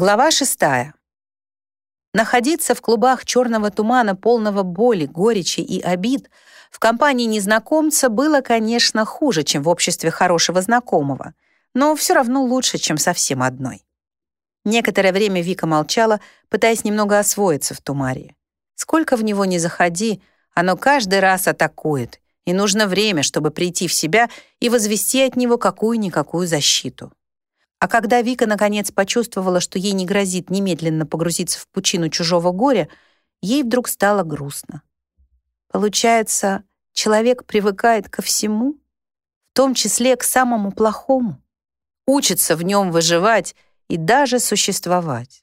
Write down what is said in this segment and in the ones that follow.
Глава шестая. Находиться в клубах черного тумана, полного боли, горечи и обид, в компании незнакомца было, конечно, хуже, чем в обществе хорошего знакомого, но все равно лучше, чем совсем одной. Некоторое время Вика молчала, пытаясь немного освоиться в Тумарии. Сколько в него не заходи, оно каждый раз атакует, и нужно время, чтобы прийти в себя и возвести от него какую-никакую защиту. А когда Вика наконец почувствовала, что ей не грозит немедленно погрузиться в пучину чужого горя, ей вдруг стало грустно. Получается, человек привыкает ко всему, в том числе к самому плохому, учится в нем выживать и даже существовать.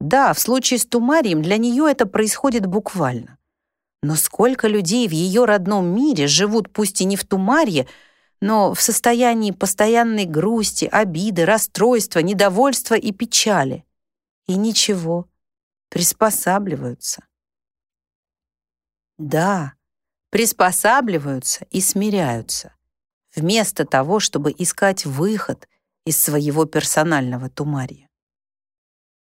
Да, в случае с Тумарием для нее это происходит буквально. Но сколько людей в ее родном мире живут пусть и не в Тумарье, но в состоянии постоянной грусти, обиды, расстройства, недовольства и печали. И ничего, приспосабливаются. Да, приспосабливаются и смиряются, вместо того, чтобы искать выход из своего персонального тумария.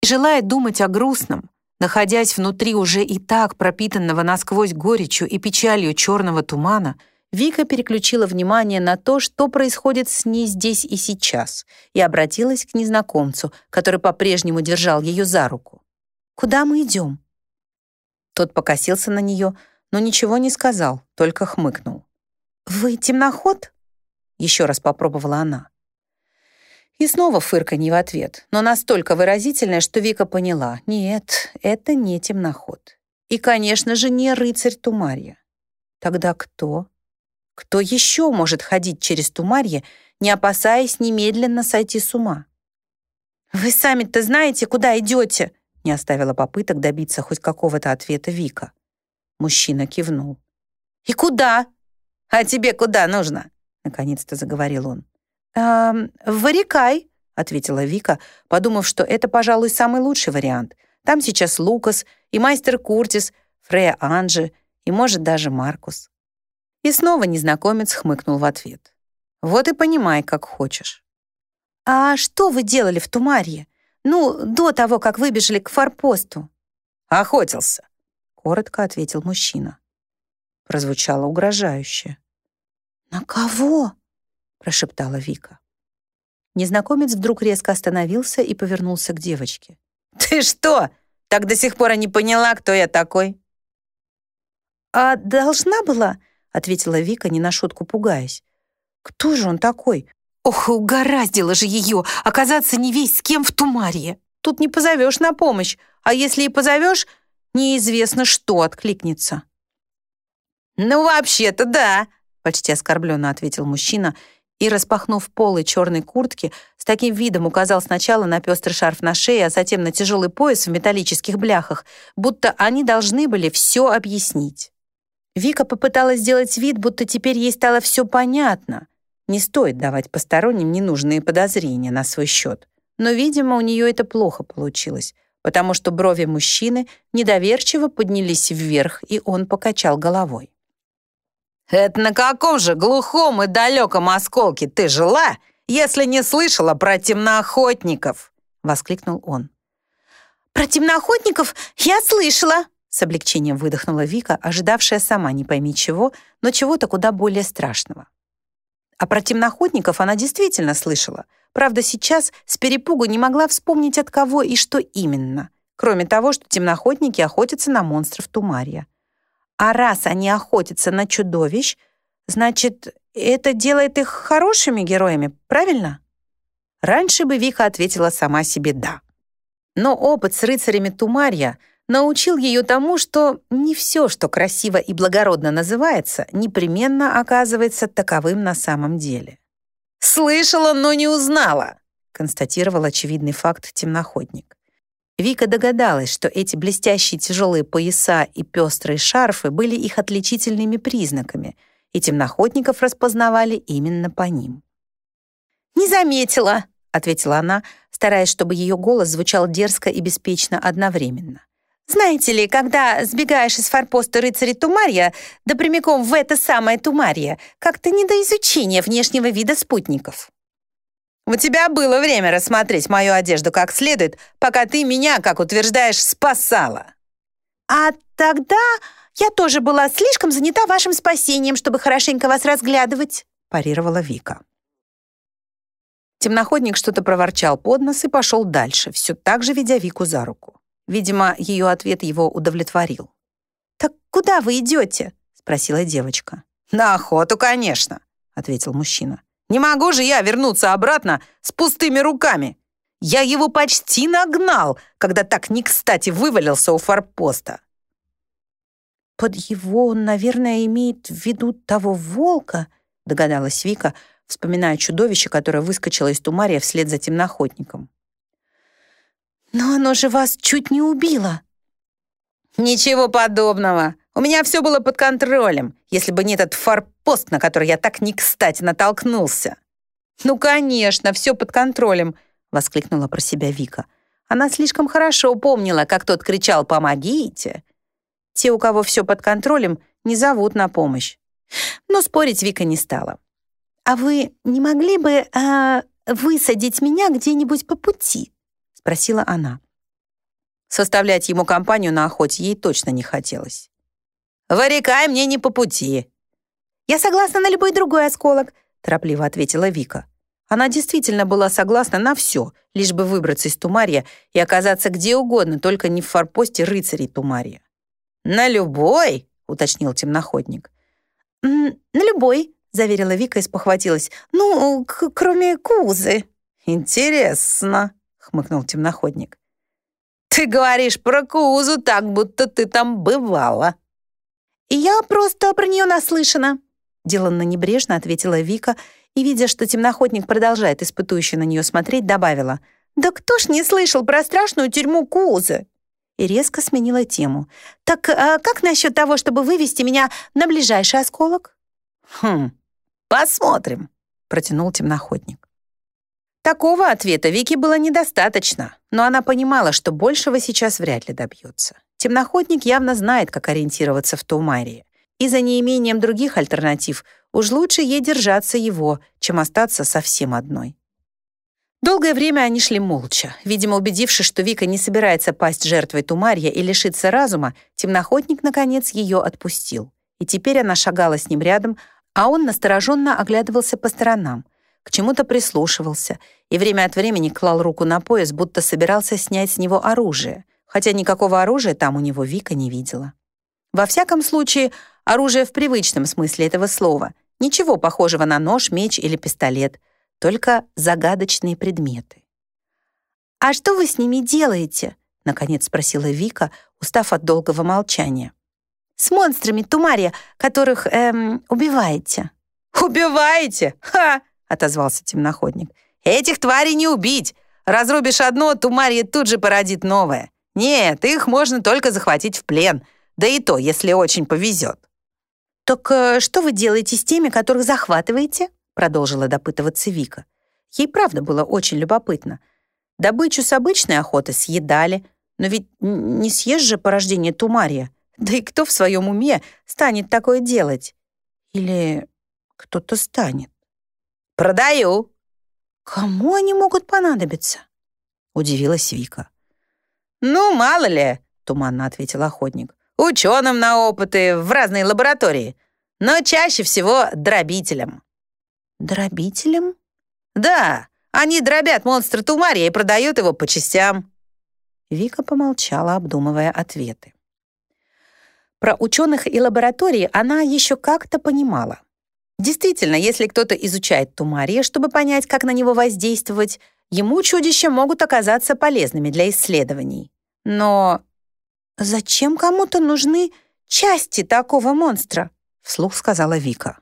Желая думать о грустном, находясь внутри уже и так пропитанного насквозь горечью и печалью черного тумана, Вика переключила внимание на то, что происходит с ней здесь и сейчас, и обратилась к незнакомцу, который по-прежнему держал ее за руку. «Куда мы идем?» Тот покосился на нее, но ничего не сказал, только хмыкнул. «Вы темноход?» Еще раз попробовала она. И снова фырканье в ответ, но настолько выразительное, что Вика поняла. Нет, это не темноход. И, конечно же, не рыцарь Тумарья. Тогда кто? Кто еще может ходить через Тумарье, не опасаясь немедленно сойти с ума? «Вы сами-то знаете, куда идете?» не оставила попыток добиться хоть какого-то ответа Вика. Мужчина кивнул. «И куда? А тебе куда нужно?» Наконец-то заговорил он. «Эм, Варикай», — ответила Вика, подумав, что это, пожалуй, самый лучший вариант. Там сейчас Лукас и мастер Куртис, Фрея Анжи и, может, даже Маркус. И снова незнакомец хмыкнул в ответ. «Вот и понимай, как хочешь». «А что вы делали в Тумарье? Ну, до того, как выбежали к форпосту?» «Охотился», — коротко ответил мужчина. Прозвучало угрожающе. «На кого?» — прошептала Вика. Незнакомец вдруг резко остановился и повернулся к девочке. «Ты что, так до сих пор и не поняла, кто я такой?» «А должна была?» Ответила Вика, не на шутку пугаясь. «Кто же он такой? Ох, угораздило же ее оказаться не весь с кем в Тумарье. Тут не позовешь на помощь, а если и позовешь, неизвестно, что откликнется». «Ну, вообще-то да», — почти оскорбленно ответил мужчина и, распахнув полы черной куртки, с таким видом указал сначала на пестрый шарф на шее, а затем на тяжелый пояс в металлических бляхах, будто они должны были все объяснить. Вика попыталась сделать вид, будто теперь ей стало все понятно. Не стоит давать посторонним ненужные подозрения на свой счет. Но, видимо, у нее это плохо получилось, потому что брови мужчины недоверчиво поднялись вверх, и он покачал головой. «Это на каком же глухом и далеком осколке ты жила, если не слышала про темноохотников?» — воскликнул он. «Про темноохотников я слышала!» С облегчением выдохнула Вика, ожидавшая сама не пойми чего, но чего-то куда более страшного. А про темноходников она действительно слышала. Правда, сейчас с перепугу не могла вспомнить от кого и что именно, кроме того, что темноходники охотятся на монстров Тумария. А раз они охотятся на чудовищ, значит, это делает их хорошими героями, правильно? Раньше бы Вика ответила сама себе «да». Но опыт с рыцарями Тумария — научил ее тому, что не все, что красиво и благородно называется, непременно оказывается таковым на самом деле. «Слышала, но не узнала», констатировал очевидный факт темноходник. Вика догадалась, что эти блестящие тяжелые пояса и пестрые шарфы были их отличительными признаками, и темноходников распознавали именно по ним. «Не заметила», — ответила она, стараясь, чтобы ее голос звучал дерзко и беспечно одновременно. Знаете ли, когда сбегаешь из форпоста рыцаря Тумарья, да прямиком в это самое Тумарье, как-то не до изучения внешнего вида спутников. У тебя было время рассмотреть мою одежду как следует, пока ты меня, как утверждаешь, спасала». «А тогда я тоже была слишком занята вашим спасением, чтобы хорошенько вас разглядывать», парировала Вика. Темноходник что-то проворчал под нос и пошел дальше, все так же ведя Вику за руку. Видимо, ее ответ его удовлетворил. «Так куда вы идете?» — спросила девочка. «На охоту, конечно», — ответил мужчина. «Не могу же я вернуться обратно с пустыми руками. Я его почти нагнал, когда так не кстати вывалился у форпоста». «Под его он, наверное, имеет в виду того волка», — догадалась Вика, вспоминая чудовище, которое выскочило из тумария вслед за темноходником. «Но оно же вас чуть не убило!» «Ничего подобного. У меня все было под контролем, если бы не этот форпост, на который я так не кстати натолкнулся». «Ну, конечно, все под контролем», — воскликнула про себя Вика. Она слишком хорошо помнила, как тот кричал «Помогите!». Те, у кого все под контролем, не зовут на помощь. Но спорить Вика не стала. «А вы не могли бы э, высадить меня где-нибудь по пути?» — спросила она. Составлять ему компанию на охоте ей точно не хотелось. «Варикай мне не по пути». «Я согласна на любой другой осколок», — торопливо ответила Вика. Она действительно была согласна на все, лишь бы выбраться из Тумария и оказаться где угодно, только не в форпосте рыцарей Тумария. «На любой?» — уточнил темноходник. «На любой», заверила Вика и спохватилась. «Ну, кроме Кузы». «Интересно», — хмыкнул темноходник. «Ты говоришь про Кузу так, будто ты там бывала». «Я просто про нее наслышана», — деланно небрежно ответила Вика и, видя, что темноходник продолжает испытующе на нее смотреть, добавила. «Да кто ж не слышал про страшную тюрьму Кузы?» И резко сменила тему. «Так а как насчет того, чтобы вывести меня на ближайший осколок?» «Хм, посмотрим», — протянул темноходник. Такого ответа Вике было недостаточно, но она понимала, что большего сейчас вряд ли добьется. Темноходник явно знает, как ориентироваться в Тумарии, и за неимением других альтернатив уж лучше ей держаться его, чем остаться совсем одной. Долгое время они шли молча. Видимо, убедившись, что Вика не собирается пасть жертвой Тумарья и лишиться разума, темноходник, наконец, ее отпустил. И теперь она шагала с ним рядом, а он настороженно оглядывался по сторонам, к чему-то прислушивался и время от времени клал руку на пояс, будто собирался снять с него оружие, хотя никакого оружия там у него Вика не видела. Во всяком случае, оружие в привычном смысле этого слова, ничего похожего на нож, меч или пистолет, только загадочные предметы. «А что вы с ними делаете?» — наконец спросила Вика, устав от долгого молчания с монстрами Тумария, которых, эм, убиваете». «Убиваете? Ха!» — отозвался темноходник. «Этих тварей не убить. Разрубишь одно, Тумария тут же породит новое. Нет, их можно только захватить в плен. Да и то, если очень повезет». «Так э, что вы делаете с теми, которых захватываете?» продолжила допытываться Вика. Ей правда было очень любопытно. Добычу с обычной охоты съедали, но ведь не съешь же порождение Тумария. Да и кто в своем уме станет такое делать? Или кто-то станет? «Продаю!» «Кому они могут понадобиться?» Удивилась Вика. «Ну, мало ли», — туманно ответил охотник. «Ученым на опыты в разные лаборатории, но чаще всего дробителям». «Дробителям?» «Да, они дробят монстра Тумария и продают его по частям». Вика помолчала, обдумывая ответы. Про ученых и лаборатории она еще как-то понимала. Действительно, если кто-то изучает тумария, чтобы понять, как на него воздействовать, ему чудища могут оказаться полезными для исследований. Но зачем кому-то нужны части такого монстра? Вслух сказала Вика.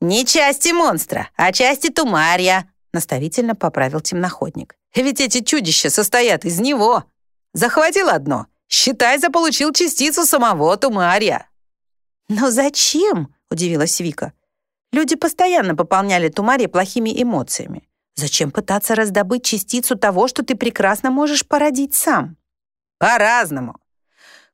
«Не части монстра, а части тумария», наставительно поправил темноходник. «Ведь эти чудища состоят из него. Захватил одно, Считай, заполучил частицу самого Тумария». «Но зачем?» — удивилась Вика. Люди постоянно пополняли Тумария плохими эмоциями. Зачем пытаться раздобыть частицу того, что ты прекрасно можешь породить сам? По-разному.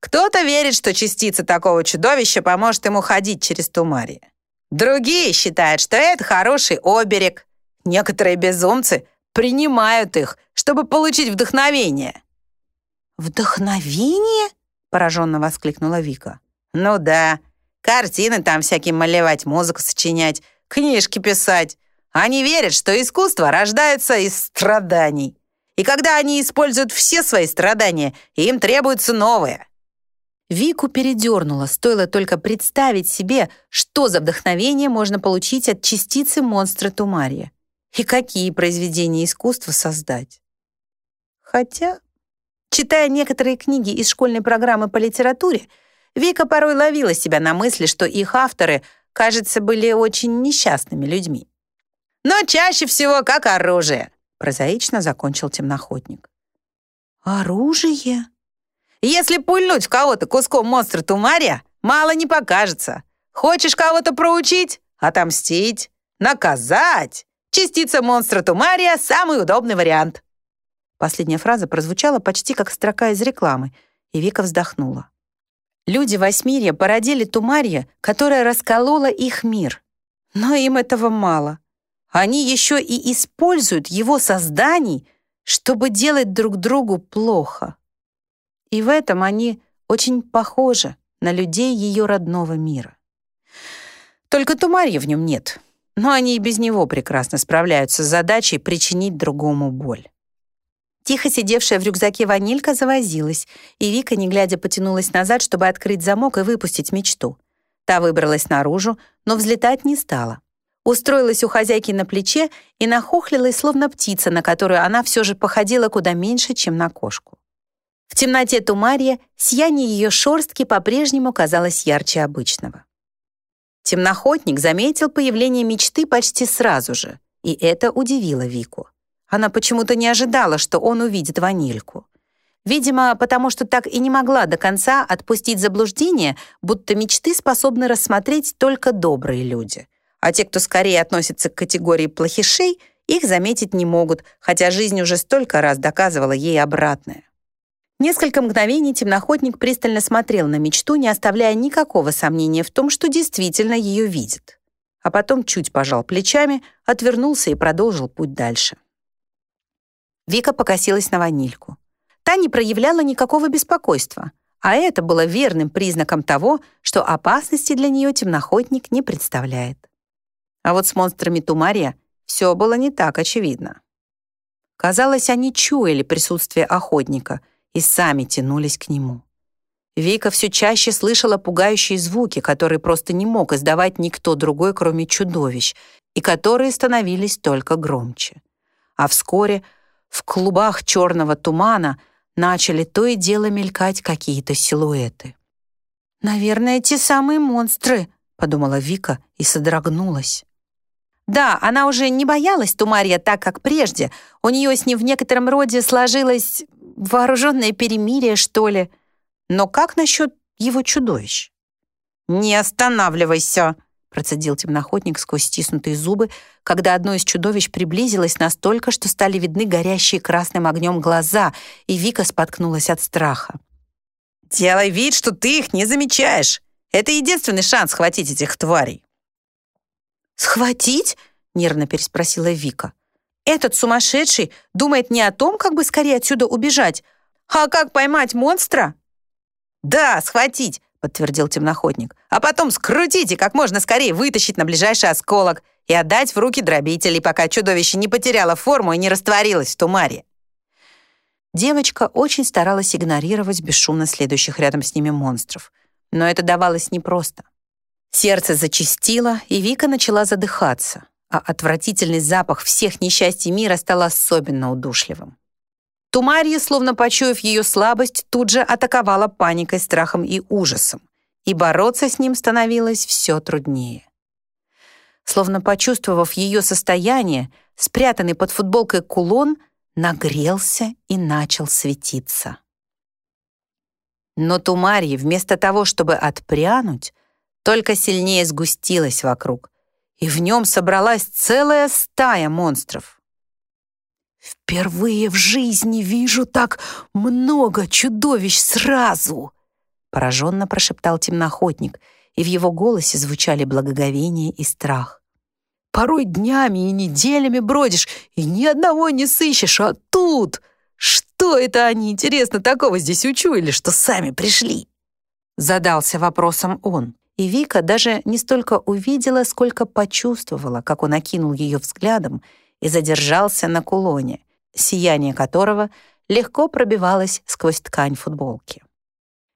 Кто-то верит, что частица такого чудовища поможет ему ходить через Тумария. Другие считают, что это хороший оберег. Некоторые безумцы принимают их, чтобы получить вдохновение». «Вдохновение?» — пораженно воскликнула Вика. «Ну да, картины там всякие малевать, музыку сочинять, книжки писать. Они верят, что искусство рождается из страданий. И когда они используют все свои страдания, им требуется новое. Вику передернуло, стоило только представить себе, что за вдохновение можно получить от частицы монстра Тумария и какие произведения искусства создать. Хотя, читая некоторые книги из школьной программы по литературе, Вика порой ловила себя на мысли, что их авторы, кажется, были очень несчастными людьми. Но чаще всего как оружие, прозаично закончил темноходник. Оружие? Если пульнуть в кого-то куском монстра Тумария, мало не покажется. Хочешь кого-то проучить? Отомстить? Наказать? Частица монстра Тумария — самый удобный вариант. Последняя фраза прозвучала почти как строка из рекламы, и Вика вздохнула. Люди Восьмирья породили Тумария, которая расколола их мир. Но им этого мало. Они еще и используют его созданий, чтобы делать друг другу плохо. И в этом они очень похожи на людей ее родного мира. Только Тумарья в нем нет, но они и без него прекрасно справляются с задачей причинить другому боль. Тихо сидевшая в рюкзаке ванилька завозилась, и Вика, не глядя, потянулась назад, чтобы открыть замок и выпустить мечту. Та выбралась наружу, но взлетать не стала. Устроилась у хозяйки на плече и нахохлилась, словно птица, на которую она все же походила куда меньше, чем на кошку. В темноте Тумария сияние ее шорстки по-прежнему казалось ярче обычного. Темноходник заметил появление мечты почти сразу же, и это удивило Вику. Она почему-то не ожидала, что он увидит ванильку. Видимо, потому что так и не могла до конца отпустить заблуждение, будто мечты способны рассмотреть только добрые люди. А те, кто скорее относится к категории плохишей, их заметить не могут, хотя жизнь уже столько раз доказывала ей обратное. Несколько мгновений темноходник пристально смотрел на мечту, не оставляя никакого сомнения в том, что действительно ее видит. А потом чуть пожал плечами, отвернулся и продолжил путь дальше. Вика покосилась на ванильку. Та не проявляла никакого беспокойства, а это было верным признаком того, что опасности для нее темноходник не представляет. А вот с монстрами Тумария все было не так очевидно. Казалось, они чуяли присутствие охотника — и сами тянулись к нему. Вика все чаще слышала пугающие звуки, которые просто не мог издавать никто другой, кроме чудовищ, и которые становились только громче. А вскоре в клубах черного тумана начали то и дело мелькать какие-то силуэты. «Наверное, те самые монстры», — подумала Вика и содрогнулась. Да, она уже не боялась Тумария так, как прежде. У нее с ним в некотором роде сложилось вооруженное перемирие, что ли. Но как насчет его чудовищ? «Не останавливайся!» Процедил темноходник сквозь стиснутые зубы, когда одно из чудовищ приблизилось настолько, что стали видны горящие красным огнем глаза, и Вика споткнулась от страха. «Делай вид, что ты их не замечаешь. Это единственный шанс схватить этих тварей». «Схватить?» — нервно переспросила Вика. Этот сумасшедший думает не о том, как бы скорее отсюда убежать, а как поймать монстра. «Да, схватить», — подтвердил темноходник, «а потом скрутить и как можно скорее вытащить на ближайший осколок и отдать в руки дробителей, пока чудовище не потеряло форму и не растворилось в тумаре». Девочка очень старалась игнорировать бесшумно следующих рядом с ними монстров, но это давалось непросто. Сердце зачастило, и Вика начала задыхаться а отвратительный запах всех несчастий мира стал особенно удушливым. Тумария, словно почуяв ее слабость, тут же атаковала паникой, страхом и ужасом, и бороться с ним становилось все труднее. Словно почувствовав ее состояние, спрятанный под футболкой кулон нагрелся и начал светиться. Но Тумария, вместо того, чтобы отпрянуть, только сильнее сгустилась вокруг, и в нем собралась целая стая монстров. «Впервые в жизни вижу так много чудовищ сразу!» пораженно прошептал темноходник, и в его голосе звучали благоговение и страх. Порой днями и неделями бродишь, и ни одного не сыщешь, а тут... Что это они, интересно, такого здесь учуяли, что сами пришли?» Задался вопросом он. И Вика даже не столько увидела, сколько почувствовала, как он окинул ее взглядом и задержался на кулоне, сияние которого легко пробивалось сквозь ткань футболки.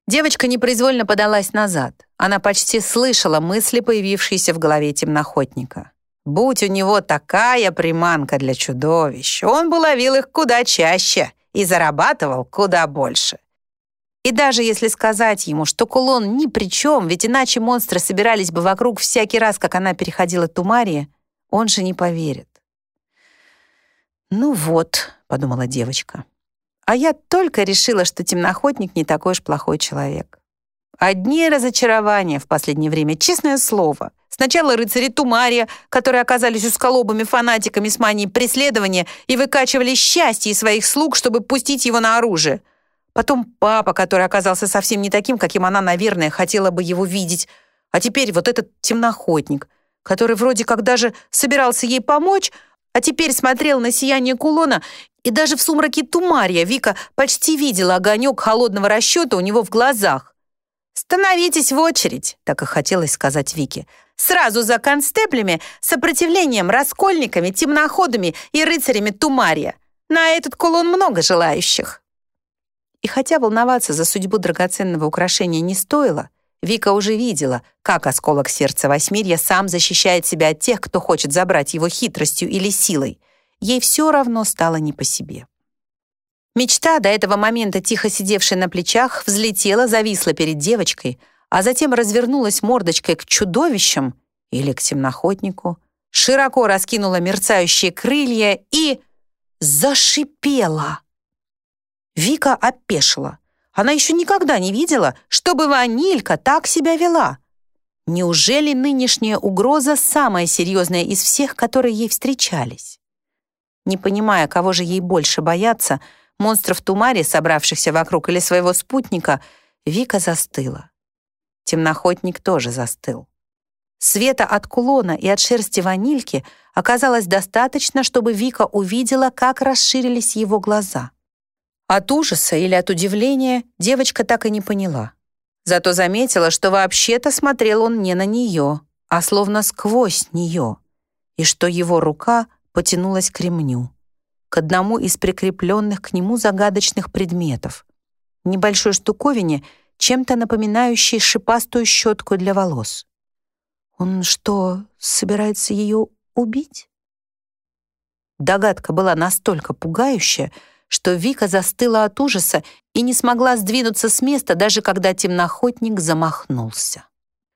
Девочка непроизвольно подалась назад. Она почти слышала мысли, появившиеся в голове темнохотника. Будь у него такая приманка для чудовищ, он бы ловил их куда чаще и зарабатывал куда больше. И даже если сказать ему, что кулон ни при чем, ведь иначе монстры собирались бы вокруг всякий раз, как она переходила Тумария, он же не поверит. «Ну вот», — подумала девочка, «а я только решила, что темноходник не такой уж плохой человек. Одни разочарования в последнее время, честное слово. Сначала рыцари Тумария, которые оказались усколобыми фанатиками с манией преследования и выкачивали счастье из своих слуг, чтобы пустить его на оружие. Потом папа, который оказался совсем не таким, каким она, наверное, хотела бы его видеть. А теперь вот этот темноходник, который вроде как даже собирался ей помочь, а теперь смотрел на сияние кулона, и даже в сумраке Тумария Вика почти видела огонек холодного расчета у него в глазах. «Становитесь в очередь», — так и хотелось сказать Вике. «Сразу за констеплями, сопротивлением, раскольниками, темноходами и рыцарями Тумария. На этот кулон много желающих». И хотя волноваться за судьбу драгоценного украшения не стоило, Вика уже видела, как осколок сердца Восьмирья сам защищает себя от тех, кто хочет забрать его хитростью или силой. Ей все равно стало не по себе. Мечта, до этого момента тихо сидевшая на плечах, взлетела, зависла перед девочкой, а затем развернулась мордочкой к чудовищам или к темноходнику, широко раскинула мерцающие крылья и... зашипела. Вика опешила. Она еще никогда не видела, чтобы ванилька так себя вела. Неужели нынешняя угроза самая серьезная из всех, которые ей встречались? Не понимая, кого же ей больше бояться, монстров Тумари, собравшихся вокруг, или своего спутника, Вика застыла. Темноходник тоже застыл. Света от кулона и от шерсти ванильки оказалось достаточно, чтобы Вика увидела, как расширились его глаза. От ужаса или от удивления девочка так и не поняла. Зато заметила, что вообще-то смотрел он не на нее, а словно сквозь нее, и что его рука потянулась к ремню к одному из прикрепленных к нему загадочных предметов. Небольшой штуковине, чем-то напоминающей шипастую щетку для волос. Он что, собирается ее убить? Догадка была настолько пугающая, что Вика застыла от ужаса и не смогла сдвинуться с места, даже когда темноходник замахнулся.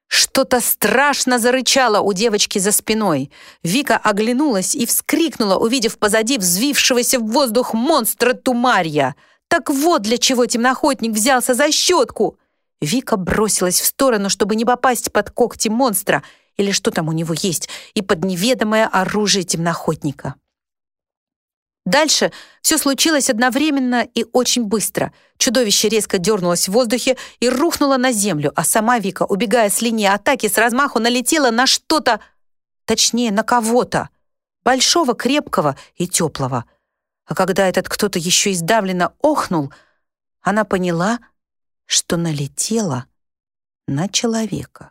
Что-то страшно зарычало у девочки за спиной. Вика оглянулась и вскрикнула, увидев позади взвившегося в воздух монстра Тумарья. Так вот для чего темноходник взялся за щетку. Вика бросилась в сторону, чтобы не попасть под когти монстра, или что там у него есть, и под неведомое оружие темноходника. Дальше все случилось одновременно и очень быстро. Чудовище резко дернулось в воздухе и рухнуло на землю, а сама Вика, убегая с линии атаки, с размаху налетела на что-то, точнее, на кого-то, большого, крепкого и теплого. А когда этот кто-то еще издавленно охнул, она поняла, что налетела на человека.